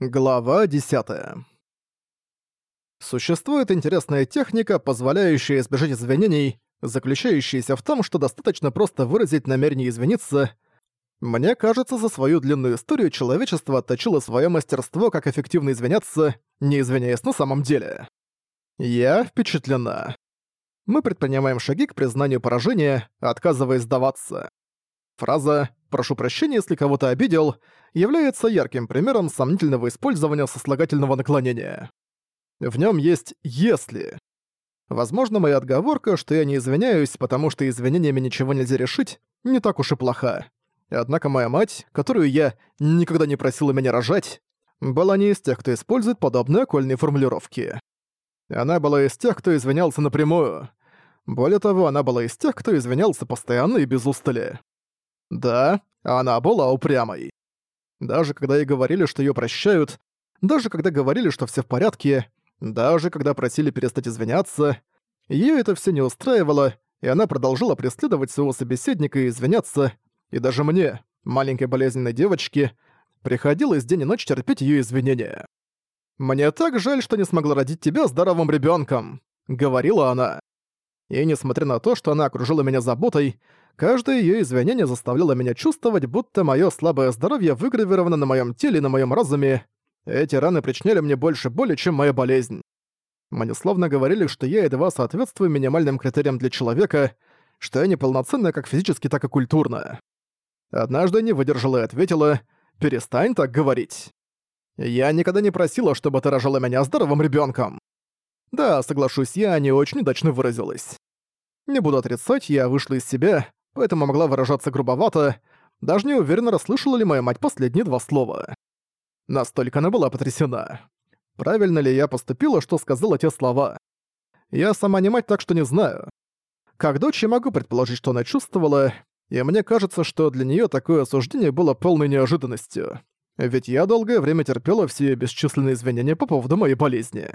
Глава 10. Существует интересная техника, позволяющая избежать извинений, заключающаяся в том, что достаточно просто выразить намерение извиниться. Мне кажется, за свою длинную историю человечество отточило свое мастерство, как эффективно извиняться, не извиняясь на самом деле. Я впечатлена. Мы предпринимаем шаги к признанию поражения, отказываясь сдаваться. Фраза прошу прощения, если кого-то обидел, является ярким примером сомнительного использования сослагательного наклонения. В нем есть «если». Возможно, моя отговорка, что я не извиняюсь, потому что извинениями ничего нельзя решить, не так уж и плоха. Однако моя мать, которую я никогда не просила меня рожать, была не из тех, кто использует подобные окольные формулировки. Она была из тех, кто извинялся напрямую. Более того, она была из тех, кто извинялся постоянно и без устали. Да, она была упрямой. Даже когда ей говорили, что ее прощают, даже когда говорили, что все в порядке, даже когда просили перестать извиняться, ее это все не устраивало, и она продолжала преследовать своего собеседника и извиняться, и даже мне, маленькой болезненной девочке, приходилось день и ночь терпеть ее извинения. «Мне так жаль, что не смогла родить тебя здоровым ребенком, говорила она. И несмотря на то, что она окружила меня заботой, Каждое ее извинение заставляло меня чувствовать, будто мое слабое здоровье выгравировано на моем теле и на моем разуме. Эти раны причиняли мне больше боли, чем моя болезнь. Мне словно говорили, что я едва соответствую минимальным критериям для человека, что я неполноценная как физически, так и культурно. Однажды не выдержала и ответила «Перестань так говорить». «Я никогда не просила, чтобы ты рожала меня здоровым ребенком». Да, соглашусь, я не очень удачно выразилась. Не буду отрицать, я вышла из себя, поэтому могла выражаться грубовато, даже не уверенно расслышала ли моя мать последние два слова. Настолько она была потрясена. Правильно ли я поступила, что сказала те слова? Я сама не мать, так что не знаю. Как дочь я могу предположить, что она чувствовала, и мне кажется, что для нее такое осуждение было полной неожиданностью. Ведь я долгое время терпела все её бесчисленные извинения по поводу моей болезни.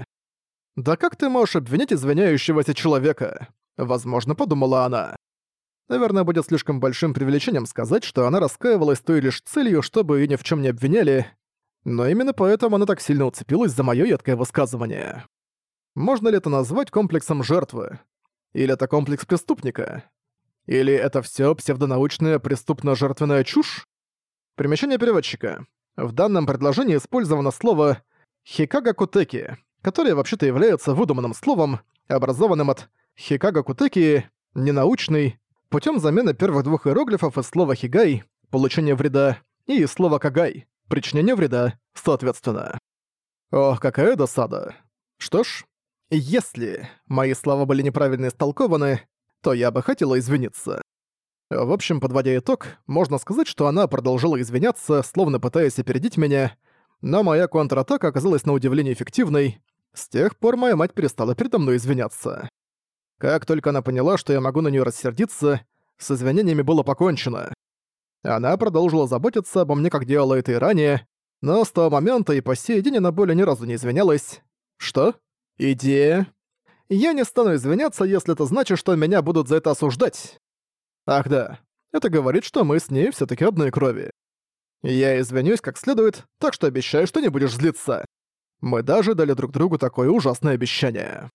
«Да как ты можешь обвинить извиняющегося человека?» Возможно, подумала она. Наверное, будет слишком большим привлечением сказать, что она раскаивалась той лишь целью, чтобы ее ни в чем не обвиняли, но именно поэтому она так сильно уцепилась за моё едкое высказывание. Можно ли это назвать комплексом жертвы? Или это комплекс преступника? Или это все псевдонаучная преступно-жертвенная чушь? Примечание переводчика. В данном предложении использовано слово «хикагакутеки», которое вообще-то является выдуманным словом, образованным от «хикагакутеки» ненаучный, путем замены первых двух иероглифов из слова «хигай» — получение вреда, и из слова «кагай» — причинение вреда, соответственно. Ох, какая досада. Что ж, если мои слова были неправильно истолкованы, то я бы хотела извиниться. В общем, подводя итог, можно сказать, что она продолжила извиняться, словно пытаясь опередить меня, но моя контратака оказалась на удивление эффективной. С тех пор моя мать перестала передо мной извиняться. Как только она поняла, что я могу на нее рассердиться, с извинениями было покончено. Она продолжила заботиться обо мне, как делала это и ранее, но с того момента и по сей день она более ни разу не извинялась. Что? Идея? Я не стану извиняться, если это значит, что меня будут за это осуждать. Ах да, это говорит, что мы с ней все таки одной крови. Я извинюсь как следует, так что обещаю, что не будешь злиться. Мы даже дали друг другу такое ужасное обещание.